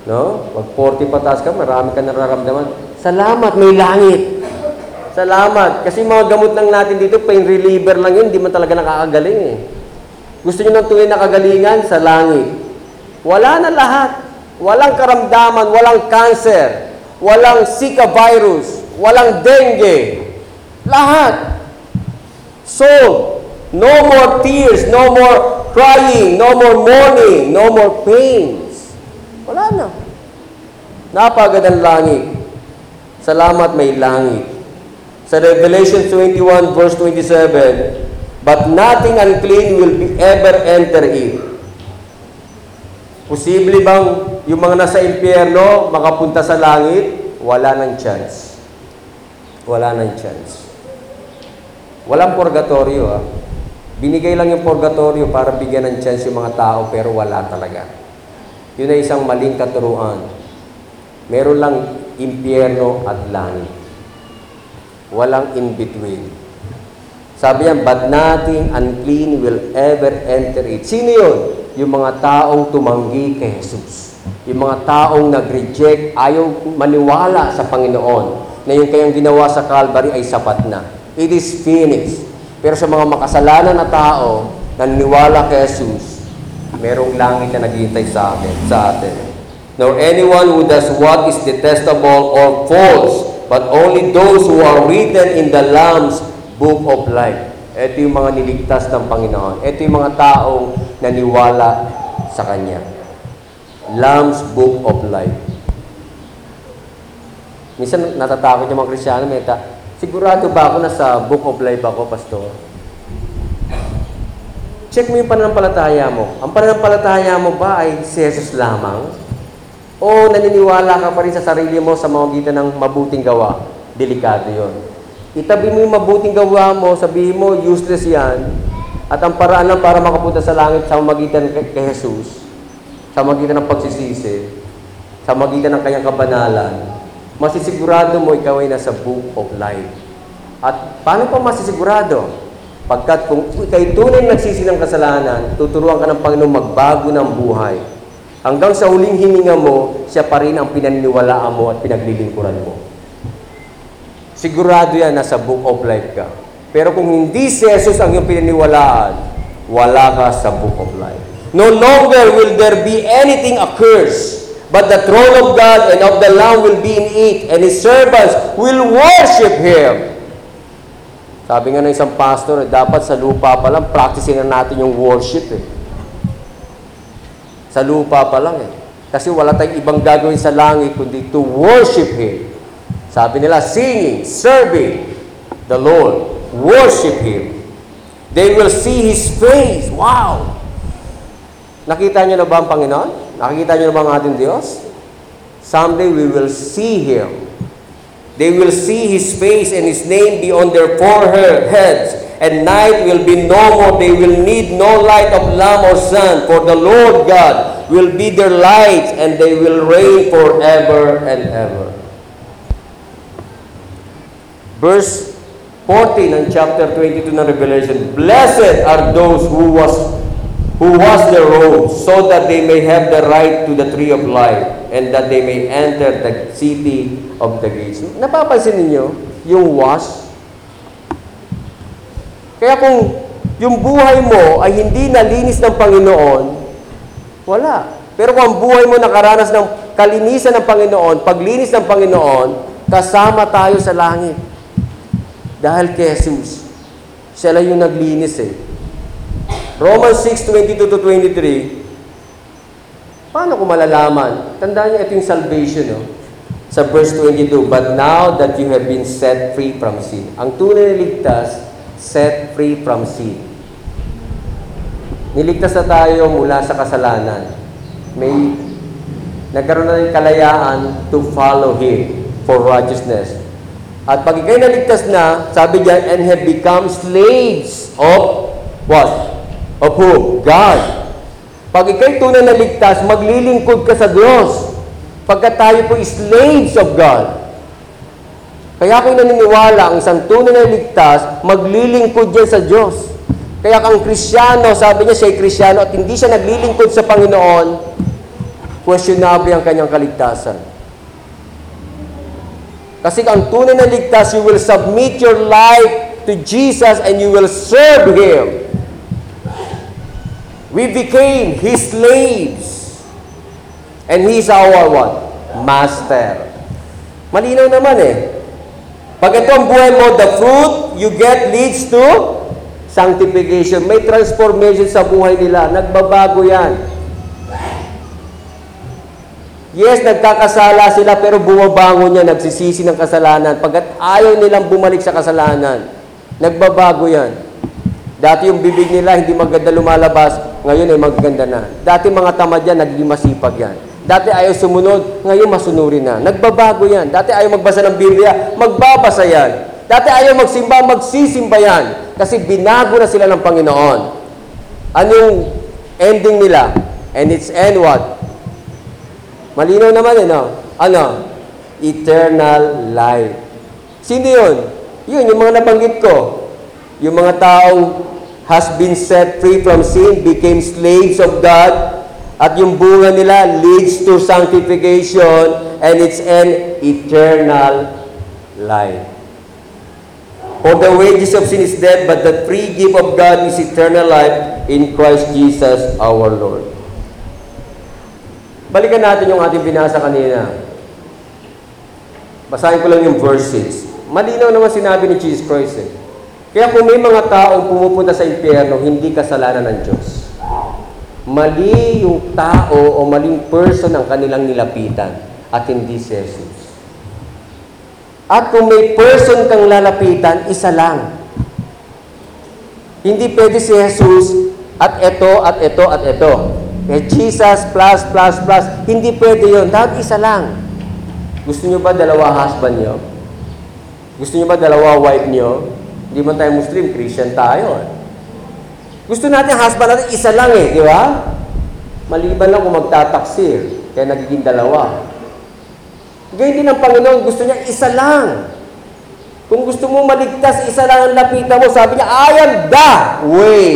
No? Pag 40 pataas ka, marami ka nararamdaman. Salamat, may langit. Salamat. Kasi mga gamot lang natin dito, pain reliever lang yun, hindi man talaga nakakagaling eh. Gusto nyo ng tunay na kagalingan? Sa langit. Wala na lahat. Walang karamdaman, walang cancer, walang Zika virus, walang dengue. Lahat. So, no more tears, no more crying, no more mourning, no more pains. Wala na. Napagandang langit. Salamat may langit. Sa Revelation 21 verse 27, But nothing unclean will be ever enter it. Posible bang yung mga nasa impyerno makapunta sa langit? Wala nang chance. Wala nang chance. Walang purgatorio ah. Binigay lang yung purgatorio para bigyan ng chance yung mga tao pero wala talaga. Yun ay isang maling katuruan. Meron lang impyerno at langit. Walang in-between. Sabi yan, but nothing unclean will ever enter it. Sino yun? Yung mga taong tumanggi kay Jesus. Yung mga taong nag-reject, ayaw maniwala sa Panginoon na yung kayang ginawa sa Calvary ay sapat na. It is finished. Pero sa mga makasalanan na tao, naniniwala kay Jesus, merong langit na naghihintay sa atin, sa atin. Nor anyone who does what is detestable or false, but only those who are written in the Lamb's book of life. Ito yung mga niligtas ng Panginoon. Ito yung mga taong naniwala sa Kanya. Lamb's book of life. Minsan natatakot yung mga Krisyano, may ta, sigurado ba ako na sa book of life ako, Pastor? Check mo yung pananampalataya mo. Ang pananampalataya mo ba ay si Jesus lamang? O naniniwala ka pa rin sa sarili mo sa mga gitan ng mabuting gawa? Delikado yon. Itabi mo yung mabuting gawa mo, sabihin mo, useless yan. At ang paraan lang para makapunta sa langit sa magitan kay Jesus, sa magitan ng pagsisisi, sa magitan ng kanyang kabanalan, masisigurado mo ikaw ay nasa book of life. At paano pa masisigurado? Pagkat kung ikay tunay nagsisi ng kasalanan, tuturuan ka ng Panginoon magbago ng buhay. Hanggang sa huling hininga mo, siya pa rin ang pinaniniwalaan mo at pinaglilingkuran mo. Sigurado yan, nasa book of life ka. Pero kung hindi si Jesus ang iyong pinaniwalaan, wala ka sa book of life. No longer will there be anything accursed, but the throne of God and of the Lamb will be in it, and His servants will worship Him. Sabi nga ng isang pastor, dapat sa lupa pa lang, practicein na natin yung worship eh. Sa lupa pa lang eh. Kasi wala tayong ibang gagawin sa langit kundi to worship Him. Sabi nila, singing, serving the Lord. Worship Him. They will see His face. Wow! Nakita niyo na ba ang Panginoon? Nakikita niyo na ba ang ating Diyos? Someday we will see Him. They will see His face and His name be on their foreheads. And night will be no more. They will need no light of lamp or sun. For the Lord God will be their light and they will reign forever and ever. Verse 14 ng chapter 22 ng Revelation, Blessed are those who was who wash their robes, so that they may have the right to the tree of life, and that they may enter the city of the gates. Napapansin ninyo yung wash? Kaya kung yung buhay mo ay hindi nalinis ng Panginoon, wala. Pero kung ang buhay mo nakaranas ng kalinisan ng Panginoon, paglinis ng Panginoon, kasama tayo sa langit. Dahil kay Jesus. Siya lang yung naglinis eh. Romans 6:22 to 23, paano ko malalaman? Tandaan niyo ito yung salvation, no? Sa verse 22, But now that you have been set free from sin. Ang tunay na ligtas, set free from sin. Niligtas na tayo mula sa kasalanan. May nagkaroon na ng kalayaan to follow Him for righteousness. At pag ikay naligtas na, sabi diyan, and have become slaves of what? Of who? God. Pag ikay tunay na ligtas, maglilingkod ka sa Diyos. Pagka tayo po slaves of God. Kaya ako'y naniniwala, ang isang tunay na ligtas, maglilingkod yan sa Diyos. Kaya kang Krisyano, sabi niya siya'y Krisyano at hindi siya naglilingkod sa Panginoon, questionable ang kanyang kaligtasan. Kasi ang tunay na ligtas, you will submit your life to Jesus and you will serve Him. We became His slaves. And He's our what? Master. Malinaw naman eh. Pag ito buhay mo, the fruit you get leads to sanctification. May transformation sa buhay nila. Nagbabago yan. Yes, nagkakasala sila pero bumabangon yan, nagsisisi ng kasalanan. Pagkat ayaw nilang bumalik sa kasalanan, nagbabago yan. Dati yung bibig nila hindi maganda lumalabas, ngayon ay maganda na. Dati mga tamad yan, naging masipag yan. Dati ayaw sumunod, ngayon masunurin na. Nagbabago yan. Dati ayaw magbasa ng Biblia, magbabasa yan. Dati ayaw magsimba, magsisimba yan. Kasi binago na sila ng Panginoon. Anong ending nila? And it's end what? Malinaw naman eh, no? Ano? Eternal life. Sino yun? Yun, yung mga nabanggit ko. Yung mga taong has been set free from sin, became slaves of God, at yung bunga nila leads to sanctification, and it's an eternal life. For the wages of sin is death, but the free gift of God is eternal life in Christ Jesus our Lord. Balikan natin yung ating binasa kanina. Basahin ko lang yung verse 6. Malinaw naman sinabi ni Jesus Christ eh. Kaya kung may mga taong pumupunta sa impyerno, hindi kasalanan ng Diyos. Mali yung tao o maling person ang kanilang nilapitan at hindi si Jesus. At kung may person kang lalapitan, isa lang. Hindi pwede si Jesus at ito, at ito, at ito. Eh, Jesus plus, plus, plus. Hindi pwede yon. Dapat isa lang. Gusto nyo ba dalawa husband nyo? Gusto nyo ba dalawa wife nyo? Hindi man tayo Muslim, Christian tayo. eh. Gusto natin husband natin isa lang eh, di ba? Maliban lang kung magtataksir, kaya nagiging dalawa. Ganyan din ang Panginoon, gusto niya isa lang. Kung gusto mo maligtas, isa lang ang lapitan mo. Sabi niya, I am the way.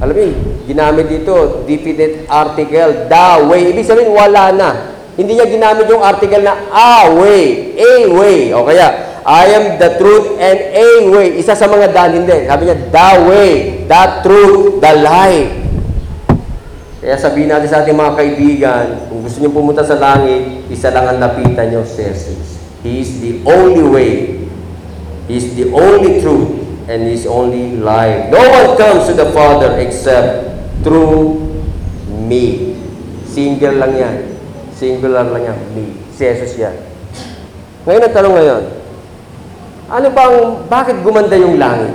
Alam mo, ginamit dito, definite article, the way. Ibig sabihin, wala na. Hindi niya ginamit yung article na a way, a way. O kaya, I am the truth and a way. Isa sa mga daan, hindi. Sabi niya, the way, the truth, the life. Kaya sabihin natin sa ating mga kaibigan, kung gusto niyo pumunta sa langit, isa lang ang lapitan niyo, Jesus. He is the only way. He is the only truth. And He is only life. No one comes to the Father except through me. Single lang yan. Singular lang yan. Me. Si Jesus yan. Ngayon ang tanong ngayon, ano bang, bakit gumanda yung langit?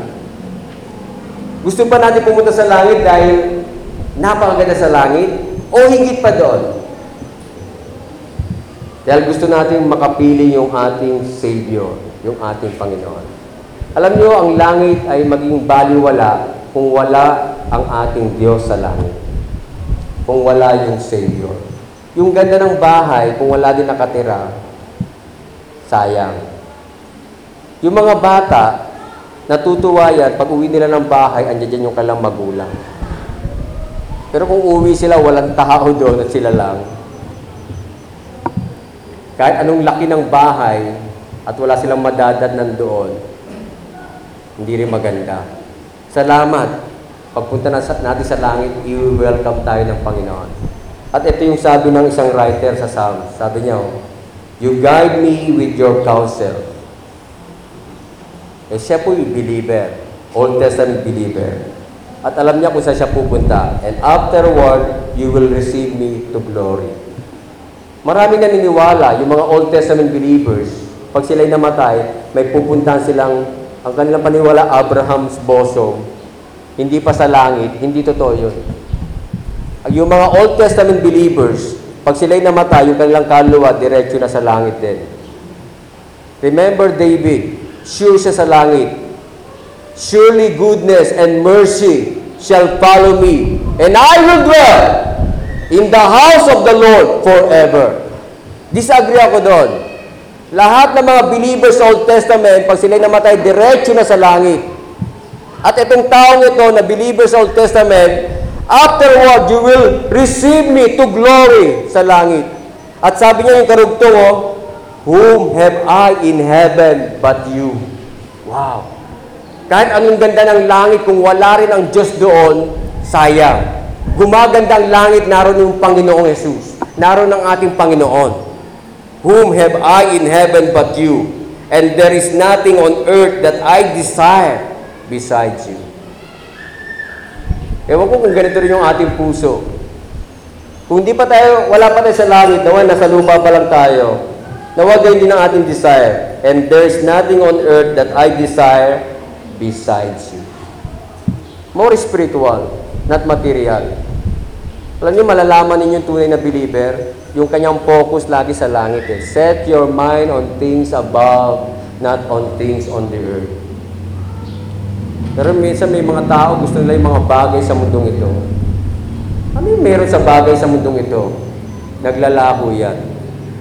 Gusto pa natin pumunta sa langit dahil napakaganda sa langit o higit pa doon? Dahil gusto natin makapili yung ating Savior, yung ating Panginoon. Alam niyo, ang langit ay maging baliwala kung wala ang ating Diyos sa langit. Kung wala yung Savior. Yung ganda ng bahay, kung wala din nakatira, sayang. Yung mga bata, natutuwa yan, pag uwi nila ng bahay, andyan dyan yung kailang magulang. Pero kung uwi sila, walang tao doon at sila lang. Kahit anong laki ng bahay at wala silang madadad nandoon, hindi rin maganda. Salamat. Pagpunta natin sa langit, i-welcome tayo ng Panginoon. At ito yung sabi ng isang writer sa Psalms. Sabi niya, oh, You guide me with your counsel. Eh, siya po yung believer. Old Testament believer. At alam niya kung saan siya pupunta. And afterward, you will receive me to glory. Maraming naniniwala, yung mga Old Testament believers, pag sila'y namatay, may pupuntahan silang, ang kanilang paniwala, Abraham's bosom. Hindi pa sa langit, hindi totoo yun. Yung mga Old Testament believers, pag sila'y namatay, yung kanilang kaluluwa, diretso na sa langit din. Remember David, sure siya sa langit. Surely goodness and mercy shall follow me, and I will dwell in the house of the Lord forever. Disagree ako doon. Lahat ng mga believers sa Old Testament, pag sila'y namatay, diretso na sa langit. At itong taong ito na believers sa Old Testament, afterward you will receive me to glory sa langit. At sabi niya yung karugtong, oh, Whom have I in heaven but you? Wow! Kahit anong ganda ng langit, kung wala rin ang Diyos doon, sayang. Gumaganda ang langit, naroon yung Panginoong Yesus. Naroon ang ating Panginoon. Whom have I in heaven but you? And there is nothing on earth that I desire besides you. Ewan ko kung ganito rin yung ating puso. Kung di pa tayo, wala pa tayo sa langit, nawa, nasa lupa pa lang tayo. Nawa ganyan din ang ating desire. And there is nothing on earth that I desire besides you. More spiritual, not material. Alam niyo, malalaman ninyo yung tunay na believer, yung kanyang focus lagi sa langit. Eh. Set your mind on things above, not on things on the earth. Pero minsan may mga tao gusto nila yung mga bagay sa mundong ito. Ano yung meron sa bagay sa mundong ito? Naglalaho yan.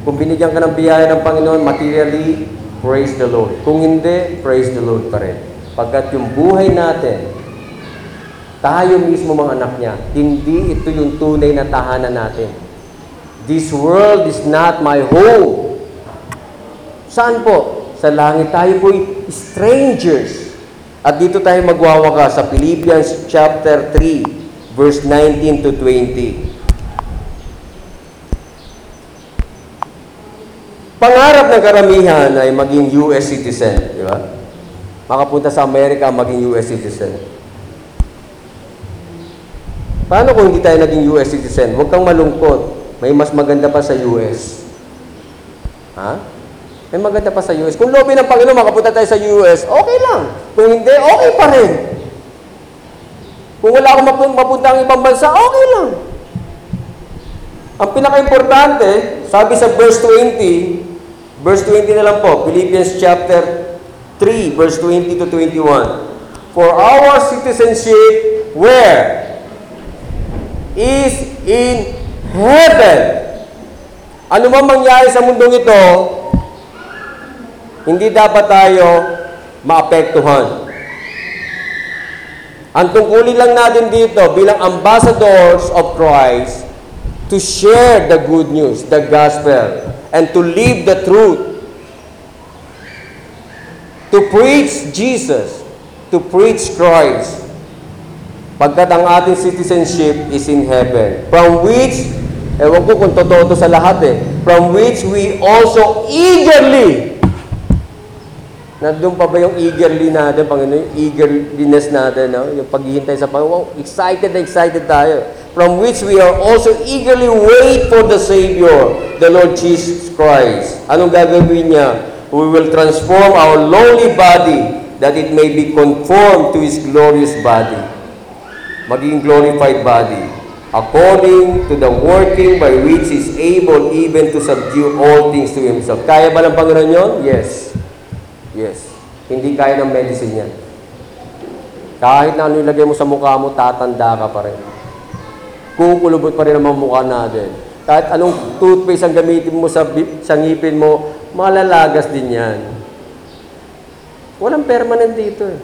Kung binigyan ka ng biyaya ng Panginoon materially, praise the Lord. Kung hindi, praise the Lord pa rin. Pagkat yung buhay natin, tayo mismo mga anak niya, hindi ito yung tunay na tahanan natin. This world is not my home. Saan po? Sa langit tayo po'y strangers. At dito tayo magwawaka sa Philippians chapter 3, verse 19 to 20. Pangarap ng karamihan ay maging US citizen, di ba? Makapunta sa Amerika, maging US citizen. Paano kung hindi tayo naging US citizen? Huwag kang malungkot. May mas maganda pa sa US. Ha? May maganda pa sa US. Kung lobby ng Panginoon, makapunta tayo sa US, okay lang. Kung hindi, okay pa rin. Kung wala akong mapun- mapunta ang ibang bansa, okay lang. Ang pinaka-importante, sabi sa verse 20, verse 20 na lang po, Philippians chapter 3, verse 20 to 21. For our citizenship, where? Is in heaven. Ano man mangyari sa mundong ito, hindi dapat tayo maapektuhan. Ang tungkulin lang natin dito bilang ambassadors of Christ to share the good news, the gospel, and to live the truth. To preach Jesus, to preach Christ. Pagkat ang ating citizenship is in heaven, from which, ewan ko kung totoo to sa lahat eh, from which we also eagerly Nandun pa ba yung eagerly natin, Panginoon, yung eagerness natin, no? yung paghihintay sa Panginoon. Excited na excited tayo. From which we are also eagerly wait for the Savior, the Lord Jesus Christ. Anong gagawin niya? We will transform our lowly body that it may be conformed to His glorious body. Maging glorified body. According to the working by which is able even to subdue all things to Himself. Kaya ba ng Panginoon yun? Yes. Yes. Hindi kaya ng medicine yan. Kahit na ano ilagay mo sa mukha mo, tatanda ka pa rin. Kukulubot pa rin ang mga mukha natin. Kahit anong toothpaste ang gamitin mo sa, sa ngipin mo, malalagas din yan. Walang permanent dito eh.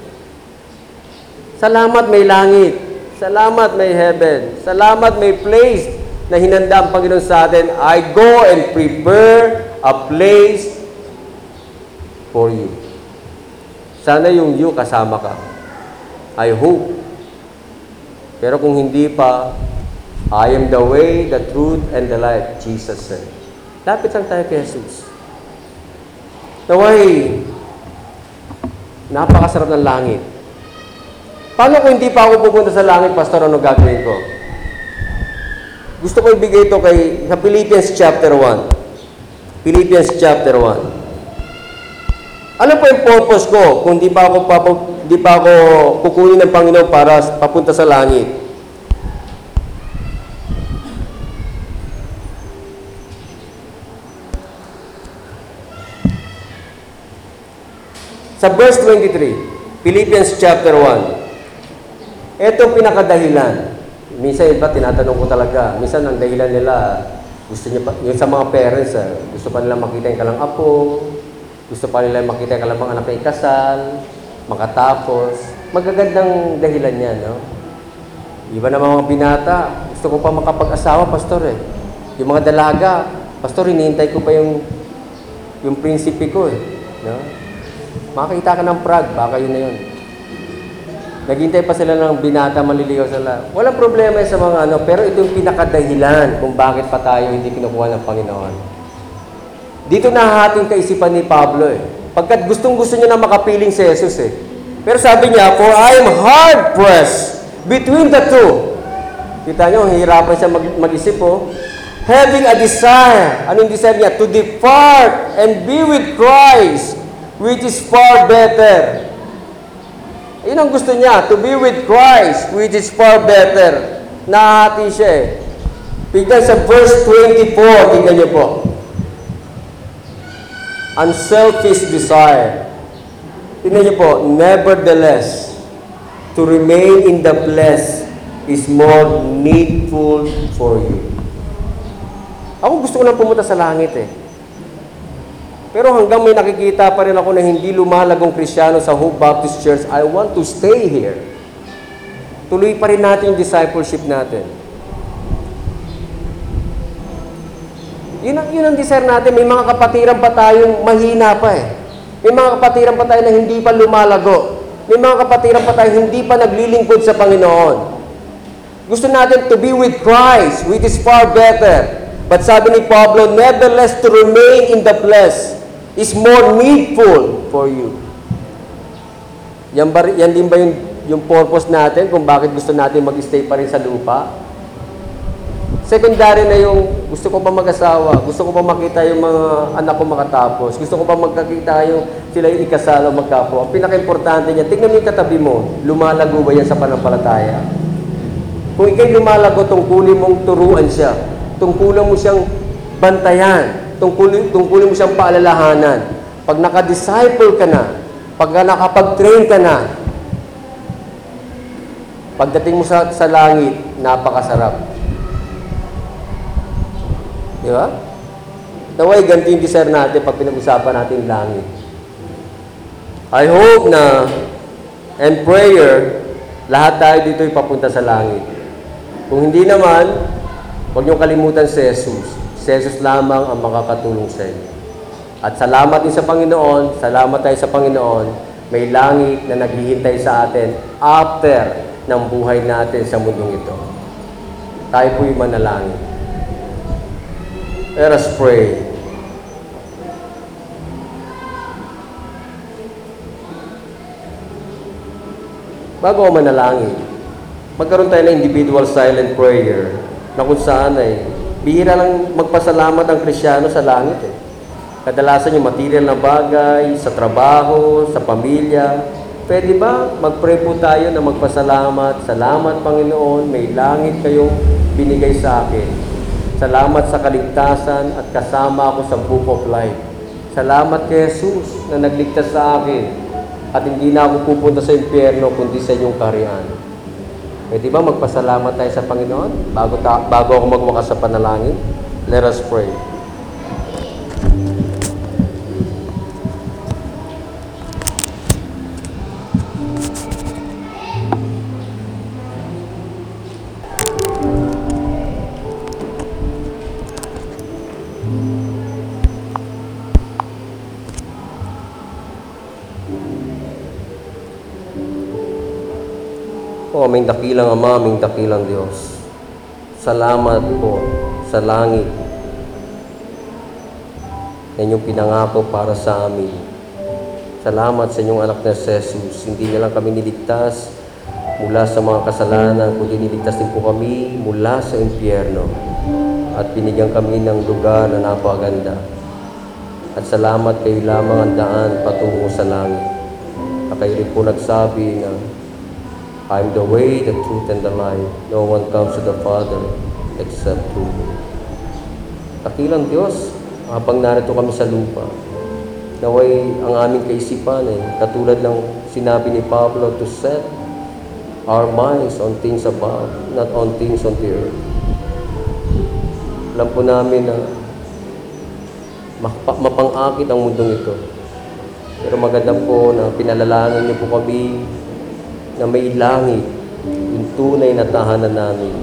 Salamat may langit. Salamat may heaven. Salamat may place na hinanda ang Panginoon sa atin. I go and prepare a place for you. Sana yung you kasama ka. I hope. Pero kung hindi pa, I am the way, the truth, and the life, Jesus said. Lapit lang tayo kay Jesus. Naway, napakasarap ng langit. Paano kung hindi pa ako pupunta sa langit, Pastor, ano gagawin ko? Gusto ko ibigay ito kay sa Philippians chapter 1. Philippians chapter 1. Ano po yung purpose ko kung di pa ako, papu, di pa ako kukunin ng Panginoon para papunta sa langit? Sa verse 23, Philippians chapter 1, ito ang pinakadahilan. Minsan iba, tinatanong ko talaga, minsan ang dahilan nila, gusto niya pa, yung sa mga parents, eh, gusto pa nila makita yung kalang apo, gusto pa nila makita yung kalang mga anak na ikasal, makatapos. Magagandang dahilan yan, no? Iba na mga binata, gusto ko pa makapag-asawa, pastor eh. Yung mga dalaga, pastor, hinihintay ko pa yung yung prinsipe ko eh. No? Makakita ka ng Prague, baka yun na yun. Naghintay pa sila ng binata, maliligaw sila. Walang problema sa mga ano, pero ito yung pinakadahilan kung bakit pa tayo hindi kinukuha ng Panginoon. Dito nahahating kaisipan ni Pablo eh. Pagkat gustong gusto niya na makapiling si Jesus eh. Pero sabi niya, For I am hard pressed between the two. Kita niyo, hihirapan siya mag- mag-isip oh. Having a desire. Anong desire niya? To depart and be with Christ, which is far better. Yun ang gusto niya, to be with Christ, which is far better. Nahati siya eh. Tignan sa verse 24, tingnan niyo po. Unselfish desire. Tingnan niyo po, nevertheless, to remain in the flesh is more needful for you. Ako gusto ko lang pumunta sa langit eh. Pero hanggang may nakikita pa rin ako na hindi lumalagong krisyano sa Hope Baptist Church, I want to stay here. Tuloy pa rin natin yung discipleship natin. Yun ang, yun ang desire natin. May mga kapatiran pa tayong mahina pa eh. May mga kapatiran pa tayo na hindi pa lumalago. May mga kapatiran pa tayo hindi pa naglilingkod sa Panginoon. Gusto natin to be with Christ, which is far better. But sabi ni Pablo, nevertheless to remain in the flesh is more needful for you. Yan, ba, yan din ba yung, yung purpose natin kung bakit gusto natin mag-stay pa rin sa lupa? Secondary na yung gusto ko pa mag-asawa, gusto ko pa makita yung mga anak ko makatapos, gusto ko pa magkakita yung sila yung ikasal o magkapo. Ang pinaka-importante niya, tingnan mo yung katabi mo, lumalago ba yan sa panampalataya? Kung ikay lumalago, tungkulin mong turuan siya, tungkulin mo siyang bantayan, tungkulin, tungkulin mo siyang paalalahanan. Pag naka-disciple ka na, pag nakapag-train ka na, pagdating mo sa, sa langit, napakasarap. Di ba? Naway, ganito yung desire natin pag pinag-usapan natin langit. I hope na and prayer Lahat tayo dito ay papunta sa langit. Kung hindi naman, huwag niyong kalimutan si Jesus. Si Jesus lamang ang makakatulong sa inyo. At salamat din sa Panginoon, salamat tayo sa Panginoon, may langit na naghihintay sa atin after ng buhay natin sa mundong ito. Tayo po'y manalangin. Let us pray. Bago manalangin, magkaroon tayo ng individual silent prayer na kung saan ay bihira lang magpasalamat ang Krisyano sa langit eh. Kadalasan yung material na bagay, sa trabaho, sa pamilya. Pwede ba mag-pray po tayo na magpasalamat? Salamat Panginoon, may langit kayong binigay sa akin. Salamat sa kaligtasan at kasama ako sa book of life. Salamat kay Jesus na nagligtas sa akin at hindi na ako pupunta sa impyerno kundi sa inyong kaharian. Pwede ba magpasalamat tayo sa Panginoon bago, ta- bago ako magwakas sa panalangin? Let us pray. O aming dakilang Ama, aming dakilang Diyos. Salamat po sa langit na inyong pinangako para sa amin. Salamat sa inyong anak na Jesus. Hindi niya lang kami niligtas mula sa mga kasalanan, kundi niligtas din po kami mula sa impyerno. At binigyan kami ng lugar na napakaganda. At salamat kayo lamang ang daan patungo sa langit. Na kayo rin po nagsabi na I'm the way, the truth, and the life. No one comes to the Father except through me. Kakilang Diyos, habang narito kami sa lupa, naway ang aming kaisipan ay katulad ng sinabi ni Pablo to set our minds on things above, not on things on the earth. Alam po namin na mapa- mapang-akit ang mundong ito. Pero maganda po na pinalalanan niyo po kami na may langit, yung tunay na tahanan namin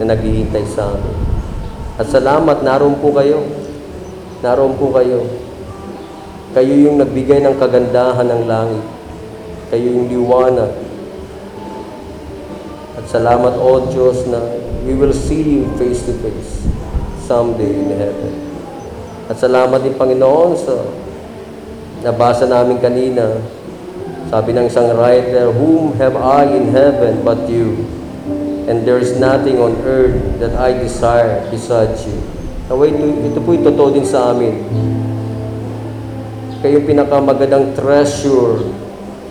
na naghihintay sa amin. At salamat, naroon po kayo. Naroon po kayo. Kayo yung nagbigay ng kagandahan ng langit. Kayo yung liwanag. At salamat, O Diyos, na we will see you face to face someday in heaven. At salamat din, Panginoon, sa nabasa namin kanina, sabi ng isang writer, Whom have I in heaven but you? And there is nothing on earth that I desire besides you. Naway, ito, ito po yung totoo din sa amin. Kayo pinakamagandang treasure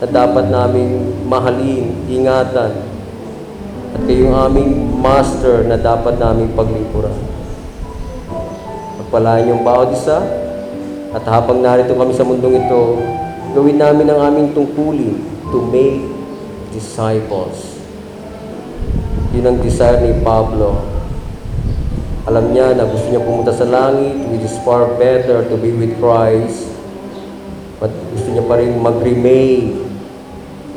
na dapat namin mahalin, ingatan. At kayo yung aming master na dapat namin paglingkuran. Pagpalain yung bawat isa. At habang narito kami sa mundong ito, gawin namin ang aming tungkulin to make disciples. Yun ang desire ni Pablo. Alam niya na gusto niya pumunta sa langit, which is far better to be with Christ. But gusto niya pa rin mag-remain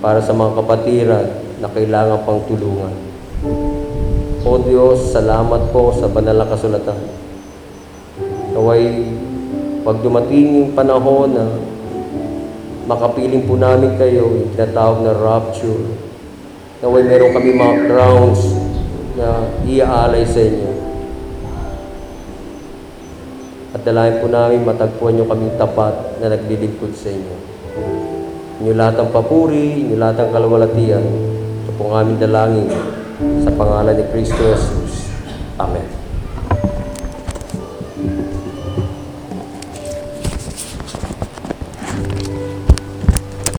para sa mga kapatiran na kailangan pang tulungan. O Diyos, salamat po sa banal na kasulatan. Naway, pag dumating yung panahon na makapiling po namin kayo, yung tinatawag na rapture. Naway meron kami mga grounds na iaalay sa inyo. At dalayan po namin matagpuan nyo kami tapat na naglilingkod sa inyo. Inyo lahat ang papuri, inyo lahat ang kalawalatian. Ito po aming dalangin sa pangalan ni Kristo Jesus. Amen.